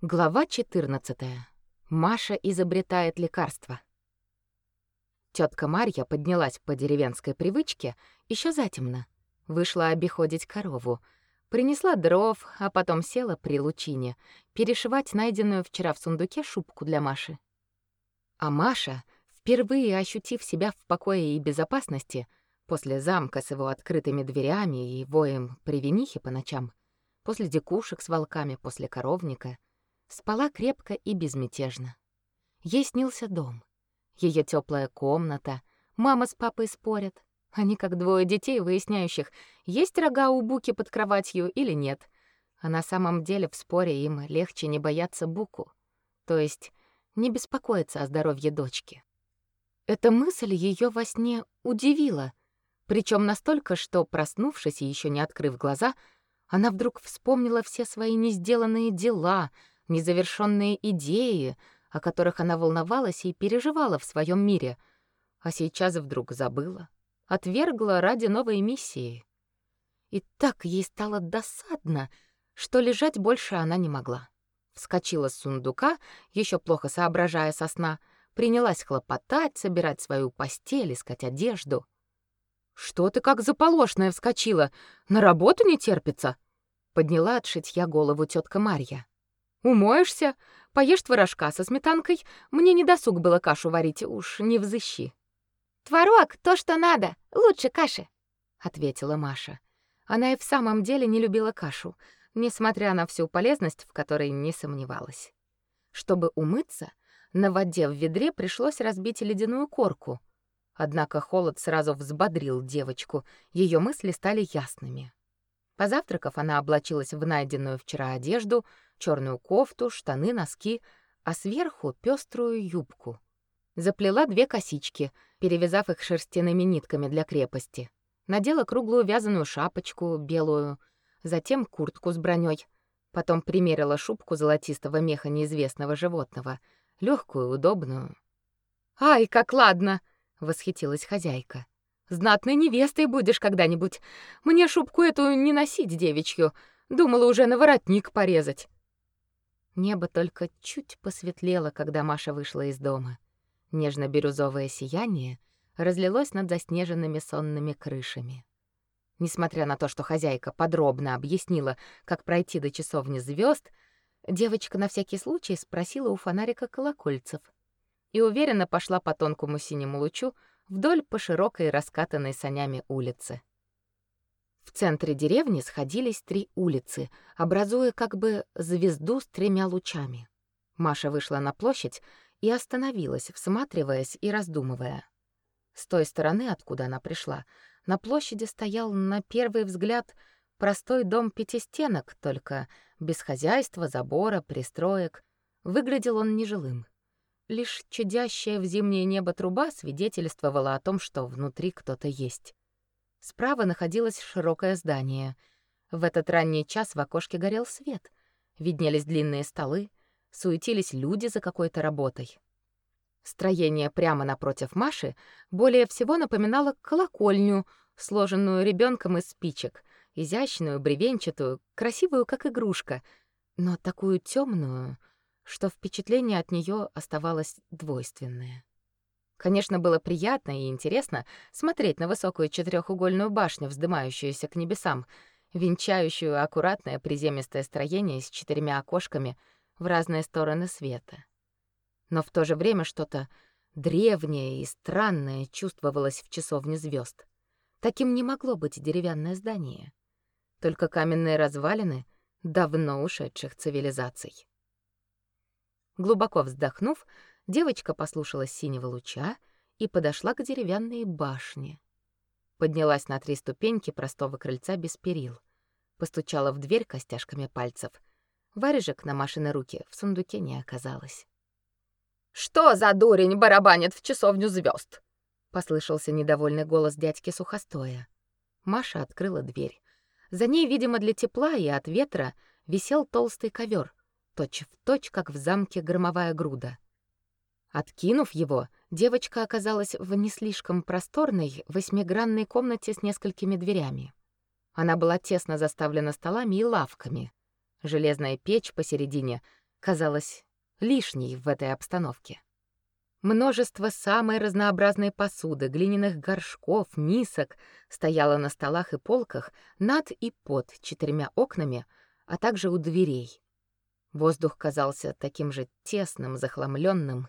Глава 14. Маша изобретает лекарство. Тетка Марья поднялась по деревенской привычке еще затемно. Вышла обиходить корову, принесла дров, а потом села при лучине перешивать найденную вчера в сундуке шубку для Маши. А Маша, впервые ощутив себя в покое и безопасности, после замка с его открытыми дверями и воем привинихи по ночам, после дикушек с волками, после коровника — Спала крепко и безмятежно. Ей снился дом. Ее теплая комната. Мама с папой спорят. Они как двое детей, выясняющих, есть рога у Буки под кроватью или нет. А на самом деле в споре им легче не бояться Буку. То есть не беспокоиться о здоровье дочки. Эта мысль ее во сне удивила, причем настолько, что, проснувшись и еще не открыв глаза, она вдруг вспомнила все свои несделанные дела — незавершенные идеи, о которых она волновалась и переживала в своем мире, а сейчас вдруг забыла, отвергла ради новой миссии. И так ей стало досадно, что лежать больше она не могла. Вскочила с сундука, еще плохо соображая со сна, принялась хлопотать, собирать свою постель, искать одежду. «Что ты как заполошная вскочила? На работу не терпится?» Подняла от шитья голову тетка Марья. Умоешься, поешь творожка со сметанкой. Мне не досуг было кашу варить, уж не взыщи. Творог то, что надо, лучше каши, ответила Маша. Она и в самом деле не любила кашу, несмотря на всю полезность, в которой не сомневалась. Чтобы умыться, на воде в ведре пришлось разбить ледяную корку. Однако холод сразу взбодрил девочку, ее мысли стали ясными. Позавтракав, она облачилась в найденную вчера одежду, черную кофту, штаны, носки, а сверху пеструю юбку. Заплела две косички, перевязав их шерстяными нитками для крепости. Надела круглую вязаную шапочку, белую, затем куртку с броней, потом примерила шубку золотистого меха неизвестного животного, легкую, удобную. «Ай, как ладно!» — восхитилась хозяйка. «Знатной невестой будешь когда-нибудь. Мне шубку эту не носить девичью. Думала уже на воротник порезать». Небо только чуть посветлело, когда Маша вышла из дома. Нежно-бирюзовое сияние разлилось над заснеженными сонными крышами. Несмотря на то, что хозяйка подробно объяснила, как пройти до часовни звезд, девочка на всякий случай спросила у фонарика колокольцев и уверенно пошла по тонкому синему лучу вдоль по широкой раскатанной санями улице. В центре деревни сходились три улицы, образуя как бы звезду с тремя лучами. Маша вышла на площадь и остановилась, всматриваясь и раздумывая. С той стороны, откуда она пришла, на площади стоял на первый взгляд простой дом пятистенок, только без хозяйства, забора, пристроек. Выглядел он нежилым. Лишь чудящая в зимнее небо труба свидетельствовала о том, что внутри кто-то есть. Справа находилось широкое здание. В этот ранний час в окошке горел свет. Виднелись длинные столы, суетились люди за какой-то работой. Строение прямо напротив Маши более всего напоминало колокольню, сложенную ребенком из спичек, изящную, бревенчатую, красивую, как игрушка, но такую темную, что впечатление от нее оставалось двойственное. Конечно, было приятно и интересно смотреть на высокую четырехугольную башню, вздымающуюся к небесам, венчающую аккуратное приземистое строение с четырьмя окошками в разные стороны света. Но в то же время что-то древнее и странное чувствовалось в часовне звезд. Таким не могло быть деревянное здание, только каменные развалины давно ушедших цивилизаций. Глубоко вздохнув, Девочка послушалась синего луча и подошла к деревянной башне. Поднялась на три ступеньки простого крыльца без перил. Постучала в дверь костяшками пальцев. Варежек на Машины руки в сундуке не оказалось. «Что за дурень барабанит в часовню звезд? послышался недовольный голос дядьки Сухостоя. Маша открыла дверь. За ней, видимо, для тепла и от ветра, висел толстый ковер, точь в точь, как в замке громовая груда. Откинув его, девочка оказалась в не слишком просторной восьмигранной комнате с несколькими дверями. Она была тесно заставлена столами и лавками. Железная печь посередине, казалась лишней в этой обстановке. Множество самой разнообразной посуды, глиняных горшков, мисок стояло на столах и полках над и под четырьмя окнами, а также у дверей. Воздух казался таким же тесным, захламленным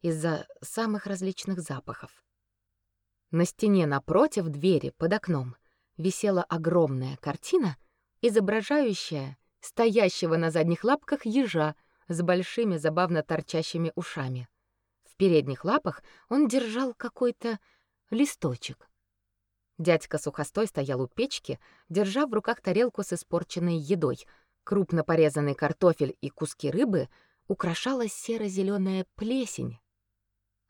из-за самых различных запахов. На стене напротив двери под окном висела огромная картина, изображающая стоящего на задних лапках ежа с большими забавно торчащими ушами. В передних лапах он держал какой-то листочек. Дядька Сухостой стоял у печки, держа в руках тарелку с испорченной едой. Крупно порезанный картофель и куски рыбы украшала серо зеленая плесень.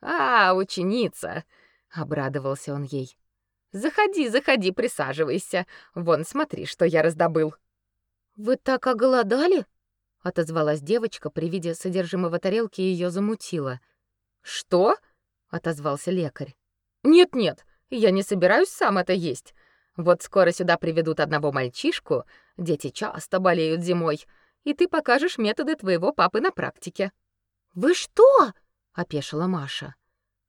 «А, ученица!» — обрадовался он ей. «Заходи, заходи, присаживайся. Вон, смотри, что я раздобыл». «Вы так оголодали?» — отозвалась девочка, при виде содержимого тарелки ее замутило. «Что?» — отозвался лекарь. «Нет-нет, я не собираюсь сам это есть. Вот скоро сюда приведут одного мальчишку, дети часто болеют зимой, и ты покажешь методы твоего папы на практике». «Вы что?» — опешила Маша.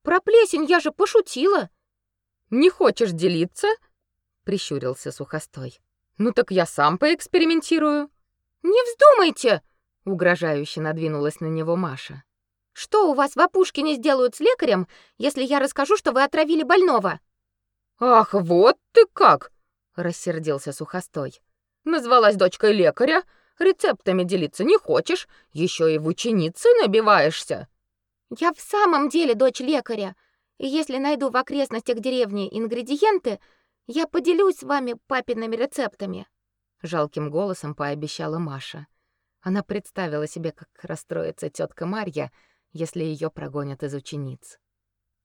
«Про плесень я же пошутила». «Не хочешь делиться?» — прищурился Сухостой. «Ну так я сам поэкспериментирую». «Не вздумайте!» — угрожающе надвинулась на него Маша. «Что у вас в опушке не сделают с лекарем, если я расскажу, что вы отравили больного?» «Ах, вот ты как!» — рассердился Сухостой. «Назвалась дочкой лекаря, рецептами делиться не хочешь, еще и в ученицы набиваешься». «Я в самом деле дочь лекаря, и если найду в окрестностях деревни ингредиенты, я поделюсь с вами папиными рецептами» жалким голосом пообещала Маша. Она представила себе, как расстроится тетка Марья, если ее прогонят из учениц.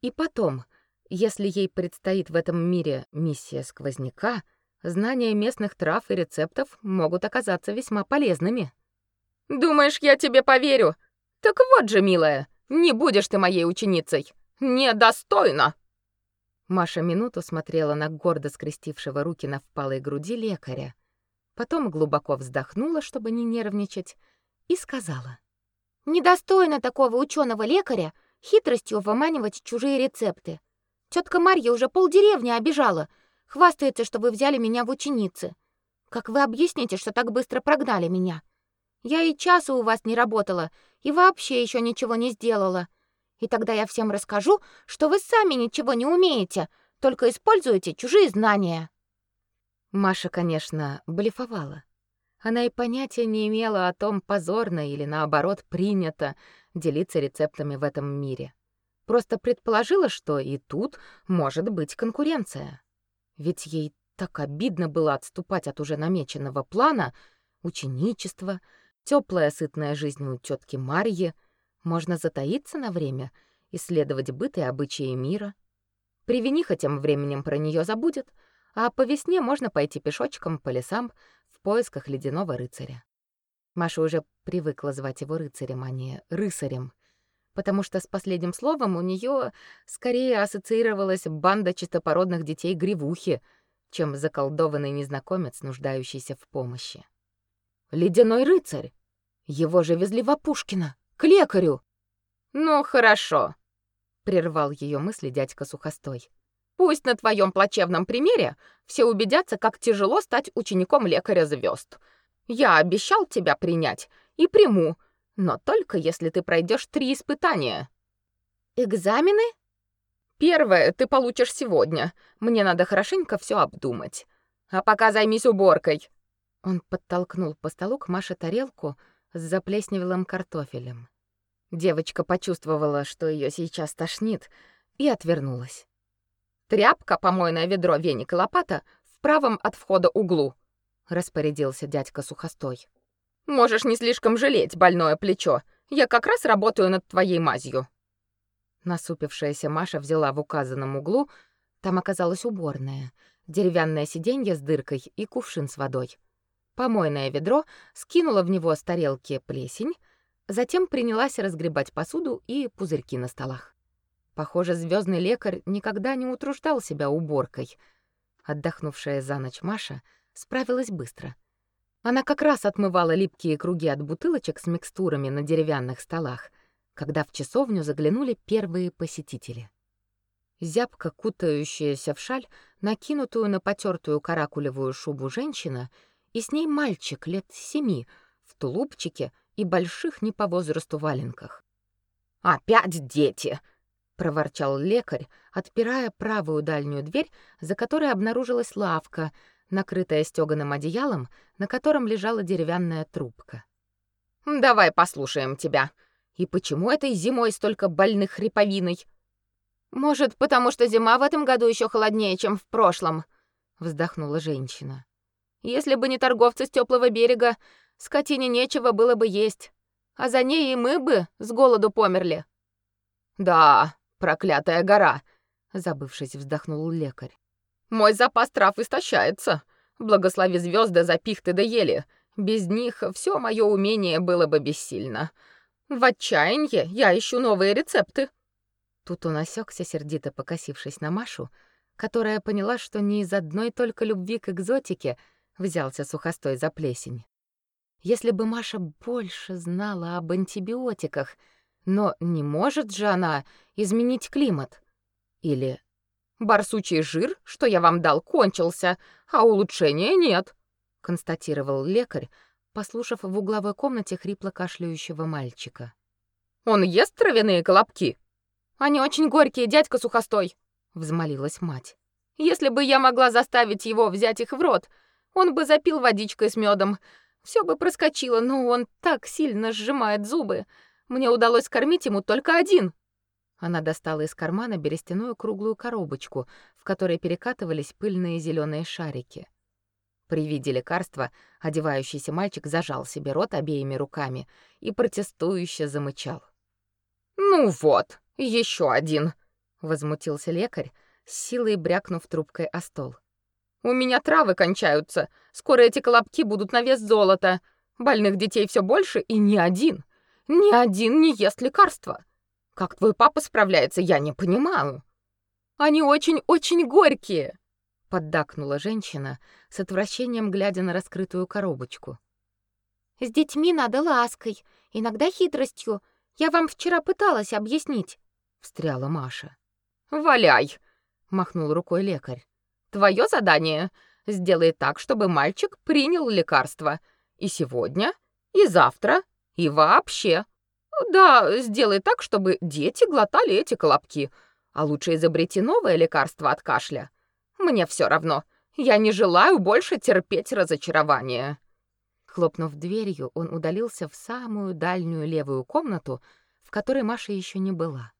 И потом, если ей предстоит в этом мире миссия сквозняка, знания местных трав и рецептов могут оказаться весьма полезными. Думаешь, я тебе поверю? Так вот же, милая, не будешь ты моей ученицей. Недостойно. Маша минуту смотрела на гордо скрестившего руки на впалой груди лекаря, потом глубоко вздохнула, чтобы не нервничать, и сказала: "Недостойно такого ученого лекаря хитростью выманивать чужие рецепты. Тетка Марья уже полдеревни обижала, хвастается, что вы взяли меня в ученицы. Как вы объясните, что так быстро прогнали меня? Я и часа у вас не работала, и вообще еще ничего не сделала. И тогда я всем расскажу, что вы сами ничего не умеете, только используете чужие знания". Маша, конечно, блефовала. Она и понятия не имела о том, позорно или наоборот принято делиться рецептами в этом мире. Просто предположила, что и тут может быть конкуренция. Ведь ей так обидно было отступать от уже намеченного плана, ученичество, теплая сытная жизнь у тетки Марьи, можно затаиться на время, исследовать быт и обычаи мира. Привениха тем временем про нее забудет — а по весне можно пойти пешочком по лесам в поисках ледяного рыцаря. Маша уже привыкла звать его рыцарем, а не рысарем, потому что с последним словом у нее скорее ассоциировалась банда чистопородных детей Гривухи, чем заколдованный незнакомец, нуждающийся в помощи. Ледяной рыцарь. Его же везли в Опушкино, к лекарю. Ну хорошо, прервал ее мысли дядька Сухостой. Пусть на твоем плачевном примере все убедятся, как тяжело стать учеником лекаря звезд. Я обещал тебя принять и приму, но только если ты пройдешь три испытания. Экзамены? Первое ты получишь сегодня. Мне надо хорошенько все обдумать. А пока займись уборкой. Он подтолкнул по столу к Маше тарелку с заплесневелым картофелем. Девочка почувствовала, что ее сейчас тошнит, и отвернулась. Тряпка, помойное ведро, веник и лопата в правом от входа углу, распорядился дядька Сухостой. Можешь не слишком жалеть больное плечо. Я как раз работаю над твоей мазью. Насупившаяся Маша взяла в указанном углу, там оказалась уборная, деревянное сиденье с дыркой и кувшин с водой. Помойное ведро скинула в него с тарелки плесень, затем принялась разгребать посуду и пузырьки на столах. Похоже, звездный лекарь никогда не утруждал себя уборкой. Отдохнувшая за ночь Маша справилась быстро. Она как раз отмывала липкие круги от бутылочек с микстурами на деревянных столах, когда в часовню заглянули первые посетители. Зябко кутающаяся в шаль, накинутую на потертую каракулевую шубу женщина, и с ней мальчик лет семи в тулупчике и больших не по возрасту валенках. «Опять дети!» — проворчал лекарь, отпирая правую дальнюю дверь, за которой обнаружилась лавка, накрытая стёганым одеялом, на котором лежала деревянная трубка. «Давай послушаем тебя. И почему этой зимой столько больных хриповиной?» Может, потому что зима в этом году еще холоднее, чем в прошлом, вздохнула женщина. Если бы не торговцы с теплого берега, скотине нечего было бы есть, а за ней и мы бы с голоду померли. Да, проклятая гора, забывшись, вздохнул лекарь. Мой запас трав истощается. Благослови звезды за пихты да ели. Без них все мое умение было бы бессильно. В отчаянии я ищу новые рецепты. Тут он осекся, сердито покосившись на Машу, которая поняла, что не из одной только любви к экзотике взялся сухостой за плесень. Если бы Маша больше знала об антибиотиках, но не может же она изменить климат. Или барсучий жир, что я вам дал, кончился, а улучшения нет, констатировал лекарь, послушав в угловой комнате хрипло кашляющего мальчика. Он ест травяные колобки? Они очень горькие, дядька Сухостой, взмолилась мать. Если бы я могла заставить его взять их в рот, он бы запил водичкой с медом. Все бы проскочило, но он так сильно сжимает зубы. Мне удалось кормить ему только один. Она достала из кармана берестяную круглую коробочку, в которой перекатывались пыльные зеленые шарики. При виде лекарства одевающийся мальчик зажал себе рот обеими руками и протестующе замычал. «Ну вот, еще один!» — возмутился лекарь, с силой брякнув трубкой о стол. «У меня травы кончаются. Скоро эти колобки будут на вес золота. Больных детей все больше, и ни один, ни один не ест лекарства. Как твой папа справляется, я не понимаю. Они очень-очень горькие!» — поддакнула женщина, с отвращением глядя на раскрытую коробочку. «С детьми надо лаской, иногда хитростью. Я вам вчера пыталась объяснить встряла Маша. Валяй, махнул рукой лекарь. Твое задание сделай так, чтобы мальчик принял лекарство и сегодня, и завтра, и вообще. Да, сделай так, чтобы дети глотали эти колобки, а лучше изобрети новое лекарство от кашля. Мне все равно. Я не желаю больше терпеть разочарование. Хлопнув дверью, он удалился в самую дальнюю левую комнату, в которой Маша еще не была.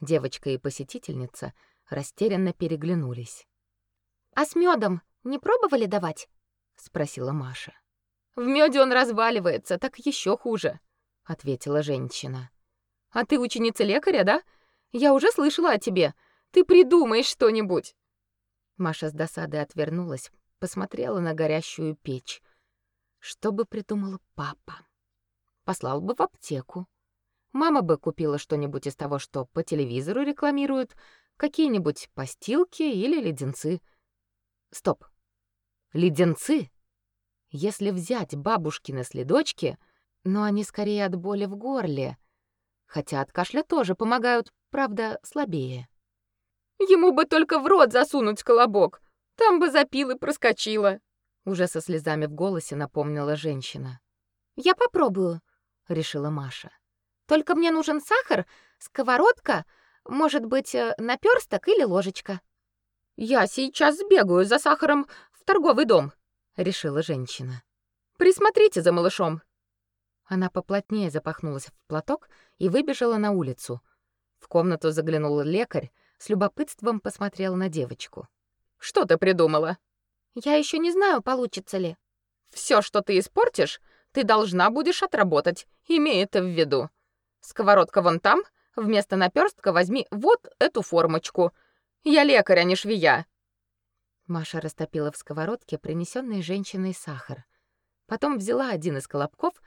Девочка и посетительница растерянно переглянулись. «А с медом не пробовали давать?» — спросила Маша. «В меде он разваливается, так еще хуже», — ответила женщина. «А ты ученица лекаря, да? Я уже слышала о тебе. Ты придумаешь что-нибудь». Маша с досадой отвернулась, посмотрела на горящую печь. Что бы придумал папа? Послал бы в аптеку. Мама бы купила что-нибудь из того, что по телевизору рекламируют, какие-нибудь постилки или леденцы. Стоп. Леденцы? Если взять бабушкины следочки, но они скорее от боли в горле, хотя от кашля тоже помогают, правда, слабее. Ему бы только в рот засунуть колобок, там бы запил и проскочила. Уже со слезами в голосе напомнила женщина. Я попробую, решила Маша. Только мне нужен сахар, сковородка, может быть, э, наперсток или ложечка. Я сейчас сбегаю за сахаром в торговый дом, решила женщина. Присмотрите за малышом. Она поплотнее запахнулась в платок и выбежала на улицу. В комнату заглянул лекарь, с любопытством посмотрел на девочку. Что ты придумала? Я еще не знаю, получится ли. Все, что ты испортишь, ты должна будешь отработать, имей это в виду. Сковородка вон там, вместо наперстка возьми вот эту формочку. Я лекарь, а не швея. Маша растопила в сковородке принесенный женщиной сахар. Потом взяла один из колобков,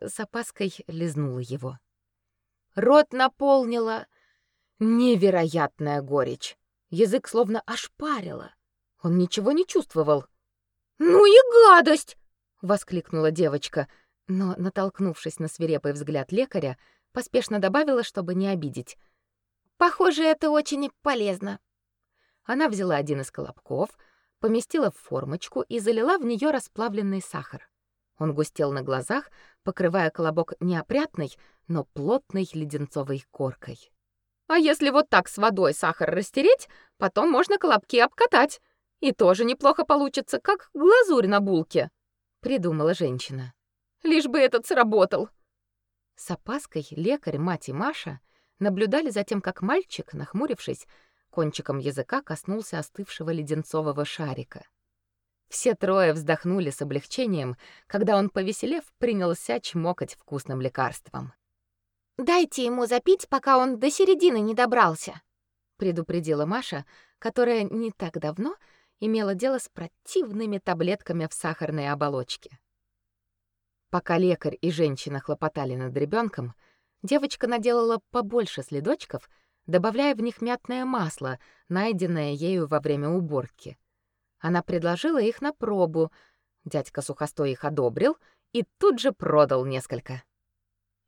с опаской лизнула его. Рот наполнила невероятная горечь. Язык словно ошпарило. Он ничего не чувствовал. «Ну и гадость!» — воскликнула девочка, но, натолкнувшись на свирепый взгляд лекаря, поспешно добавила, чтобы не обидеть. Похоже, это очень полезно. Она взяла один из колобков, поместила в формочку и залила в нее расплавленный сахар. Он густел на глазах, покрывая колобок неопрятной, но плотной леденцовой коркой. А если вот так с водой сахар растереть, потом можно колобки обкатать. И тоже неплохо получится, как глазурь на булке, придумала женщина. Лишь бы этот сработал. С опаской лекарь, мать и Маша наблюдали за тем, как мальчик, нахмурившись, кончиком языка коснулся остывшего леденцового шарика. Все трое вздохнули с облегчением, когда он, повеселев, принялся чмокать вкусным лекарством. «Дайте ему запить, пока он до середины не добрался», — предупредила Маша, которая не так давно имела дело с противными таблетками в сахарной оболочке. Пока лекарь и женщина хлопотали над ребенком, девочка наделала побольше следочков, добавляя в них мятное масло, найденное ею во время уборки. Она предложила их на пробу. Дядька Сухостой их одобрил и тут же продал несколько.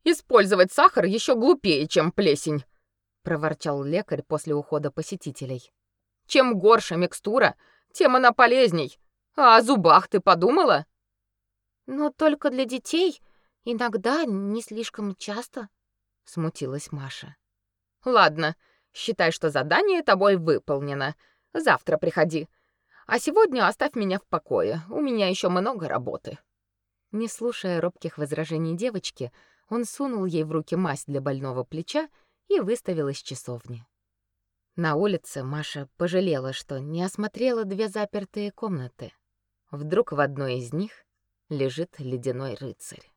«Использовать сахар еще глупее, чем плесень», — проворчал лекарь после ухода посетителей. «Чем горше микстура, тем она полезней. А о зубах ты подумала?» «Но только для детей, иногда, не слишком часто», — смутилась Маша. «Ладно, считай, что задание тобой выполнено. Завтра приходи. А сегодня оставь меня в покое, у меня еще много работы». Не слушая робких возражений девочки, он сунул ей в руки мазь для больного плеча и выставил из часовни. На улице Маша пожалела, что не осмотрела две запертые комнаты. Вдруг в одной из них лежит ледяной рыцарь.